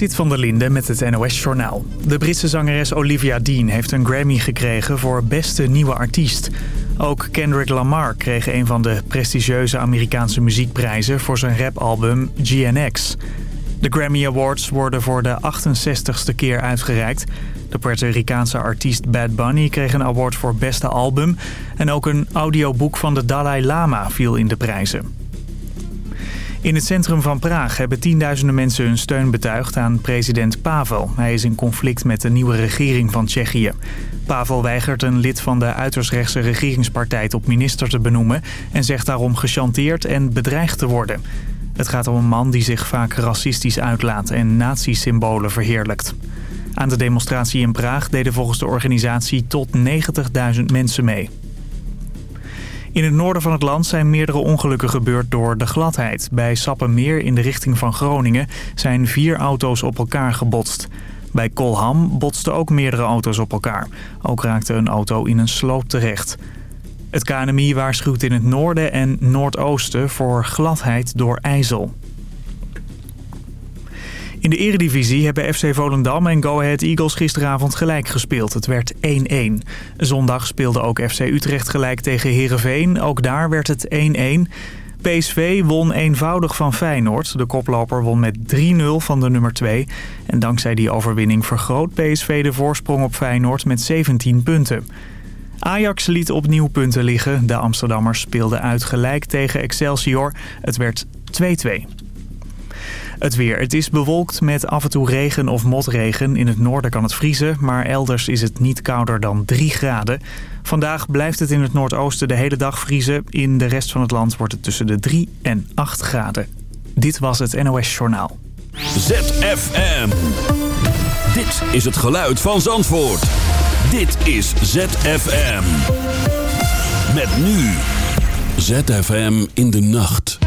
Zit van der Linde met het NOS-journaal. De Britse zangeres Olivia Dean heeft een Grammy gekregen voor beste nieuwe artiest. Ook Kendrick Lamar kreeg een van de prestigieuze Amerikaanse muziekprijzen voor zijn rapalbum GNX. De Grammy Awards worden voor de 68ste keer uitgereikt. De Puerto Ricaanse artiest Bad Bunny kreeg een award voor beste album... en ook een audioboek van de Dalai Lama viel in de prijzen. In het centrum van Praag hebben tienduizenden mensen hun steun betuigd aan president Pavel. Hij is in conflict met de nieuwe regering van Tsjechië. Pavel weigert een lid van de uiterst rechtse regeringspartij tot minister te benoemen... en zegt daarom gechanteerd en bedreigd te worden. Het gaat om een man die zich vaak racistisch uitlaat en nazi-symbolen verheerlijkt. Aan de demonstratie in Praag deden volgens de organisatie tot 90.000 mensen mee. In het noorden van het land zijn meerdere ongelukken gebeurd door de gladheid. Bij Sappemeer in de richting van Groningen zijn vier auto's op elkaar gebotst. Bij Kolham botsten ook meerdere auto's op elkaar. Ook raakte een auto in een sloop terecht. Het KNMI waarschuwt in het noorden en noordoosten voor gladheid door ijzel. In de eredivisie hebben FC Volendam en Go Ahead Eagles gisteravond gelijk gespeeld. Het werd 1-1. Zondag speelde ook FC Utrecht gelijk tegen Heerenveen. Ook daar werd het 1-1. PSV won eenvoudig van Feyenoord. De koploper won met 3-0 van de nummer 2. En dankzij die overwinning vergroot PSV de voorsprong op Feyenoord met 17 punten. Ajax liet opnieuw punten liggen. De Amsterdammers speelden uit gelijk tegen Excelsior. Het werd 2-2. Het weer. Het is bewolkt met af en toe regen of motregen. In het noorden kan het vriezen, maar elders is het niet kouder dan 3 graden. Vandaag blijft het in het noordoosten de hele dag vriezen. In de rest van het land wordt het tussen de 3 en 8 graden. Dit was het NOS Journaal. ZFM. Dit is het geluid van Zandvoort. Dit is ZFM. Met nu. ZFM in de nacht.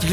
Well,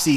ZFM. I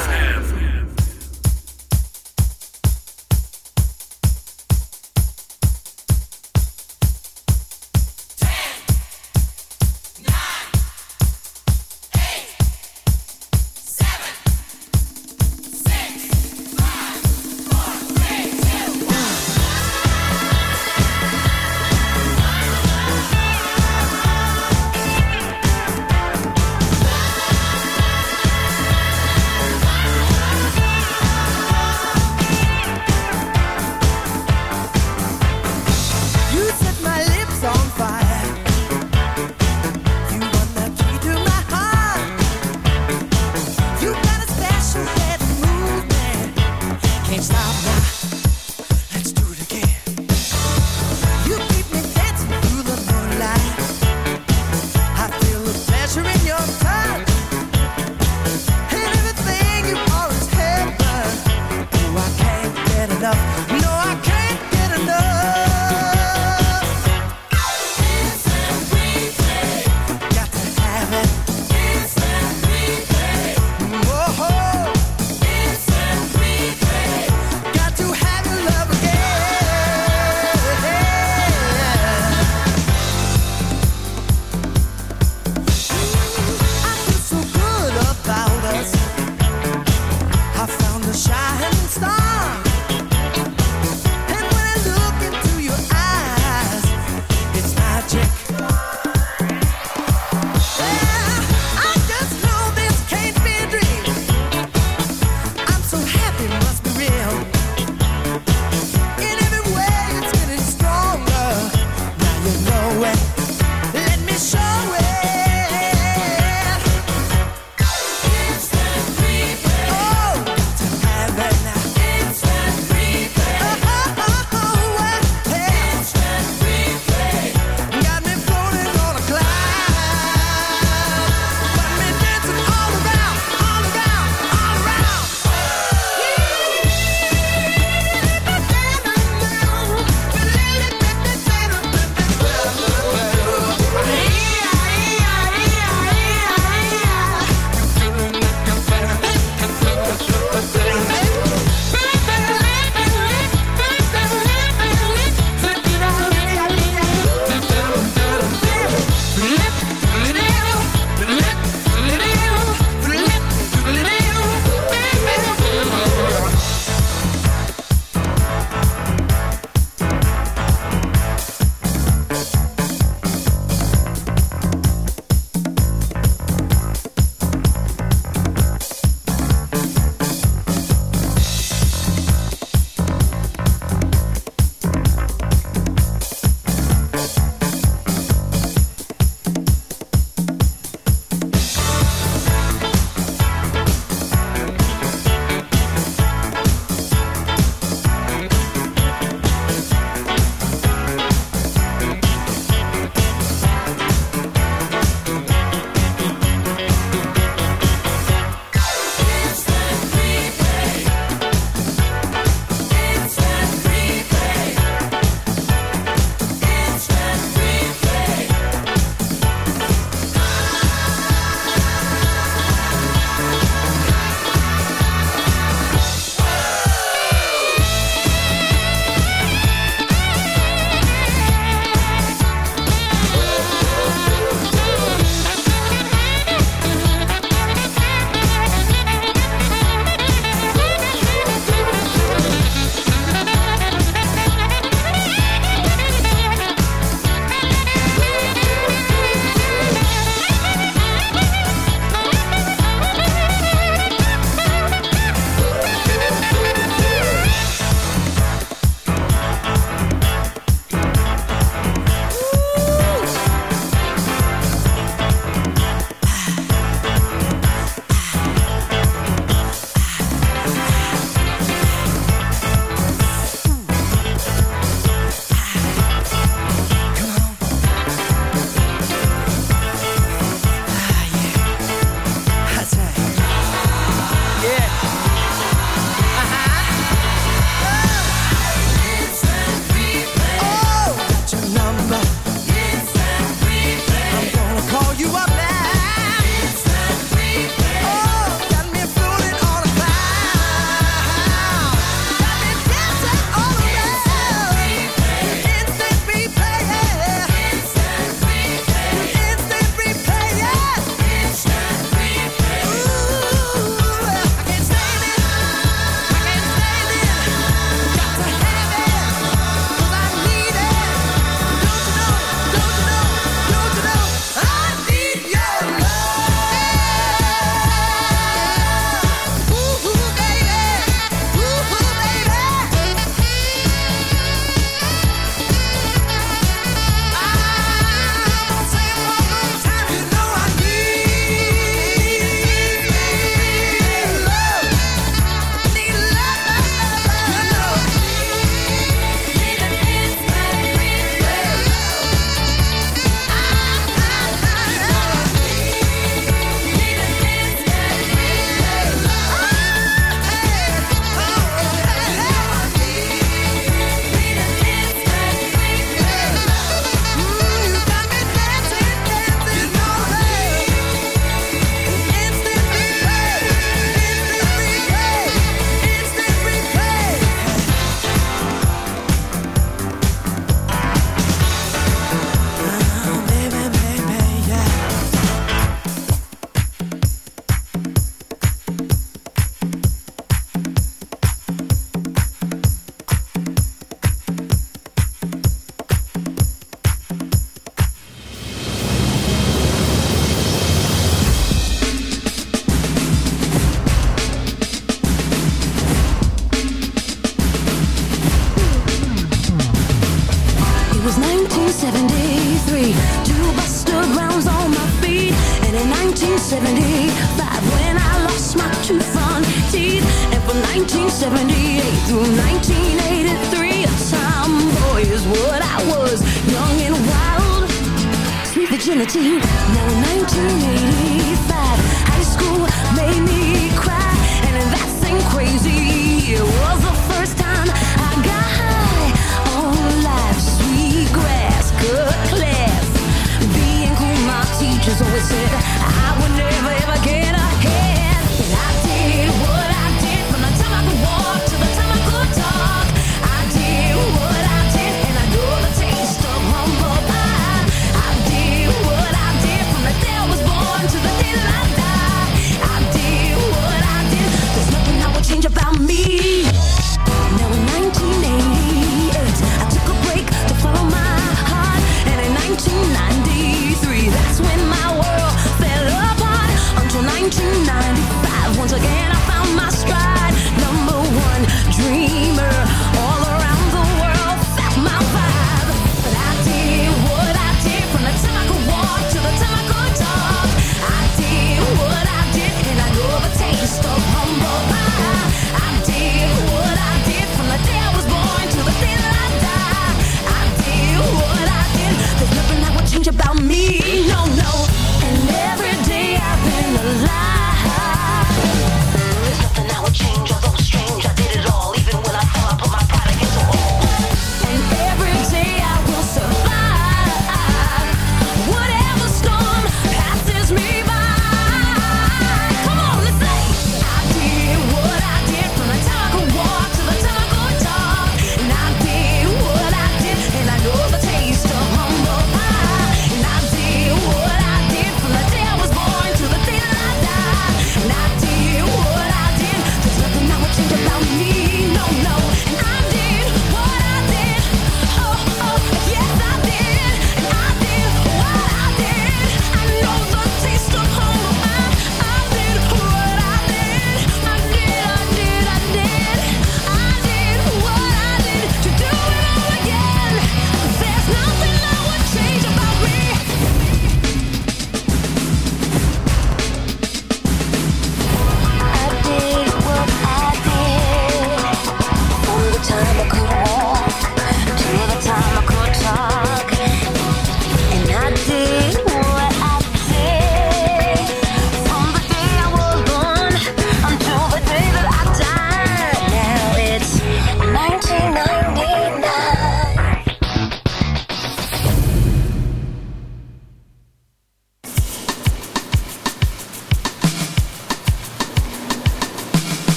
check.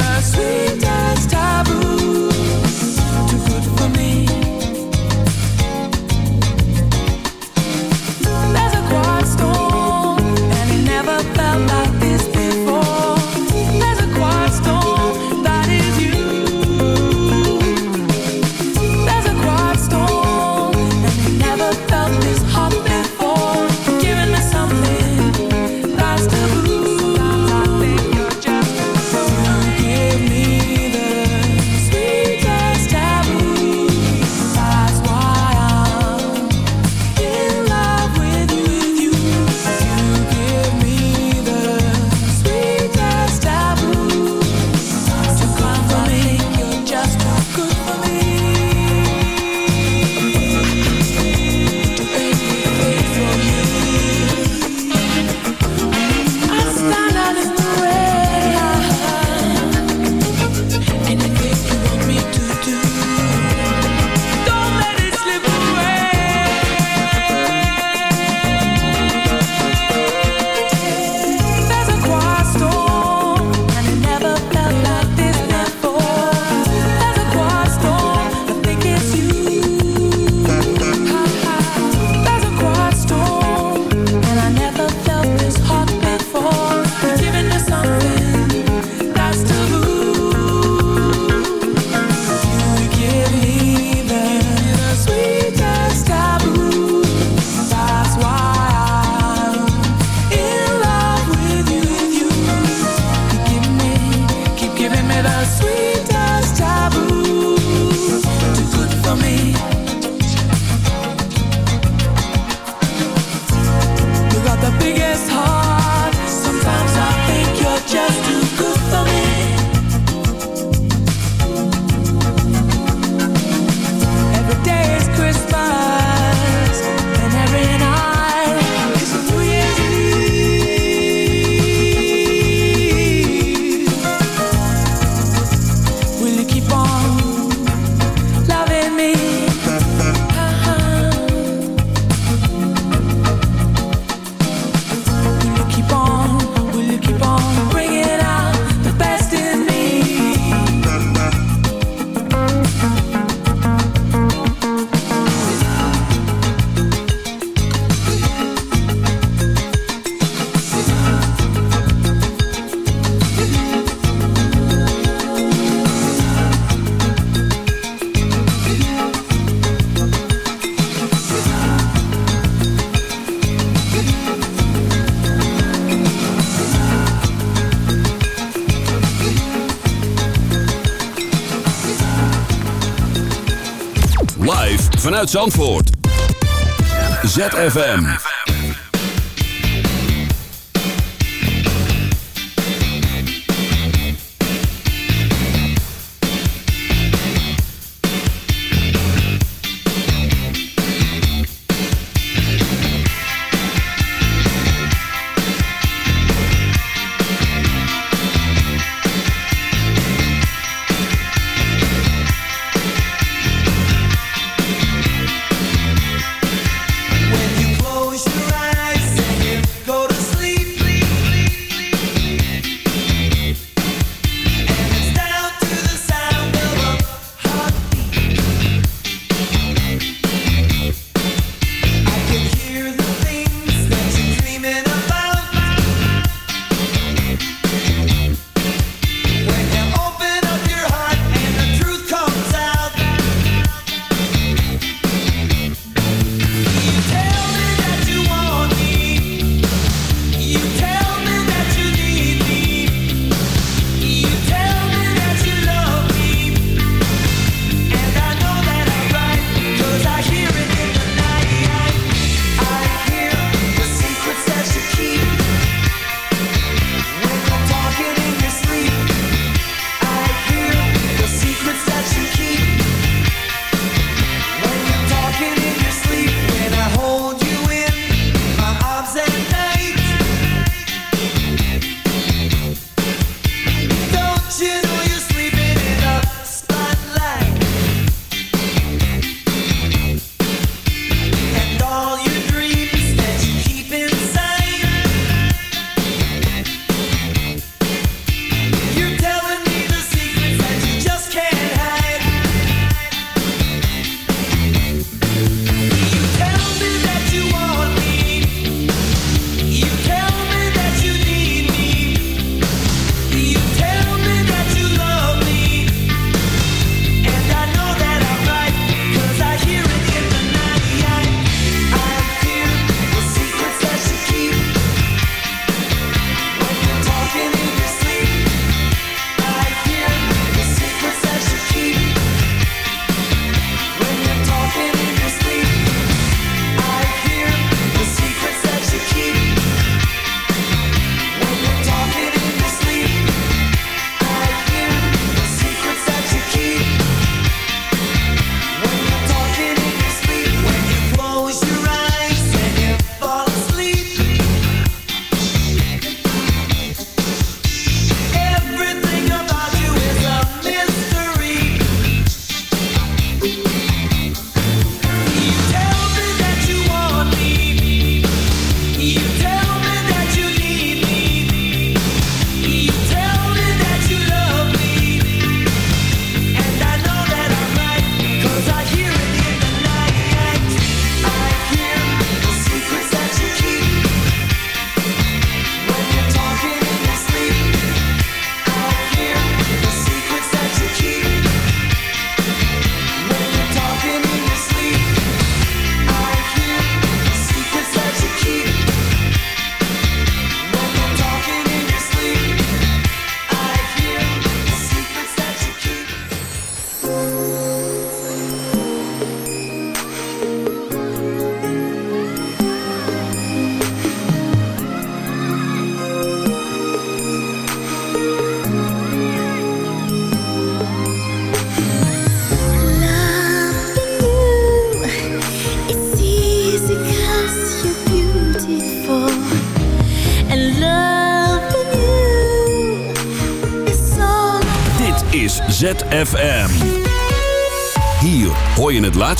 The sweetest Uit Zandvoort. ZFM.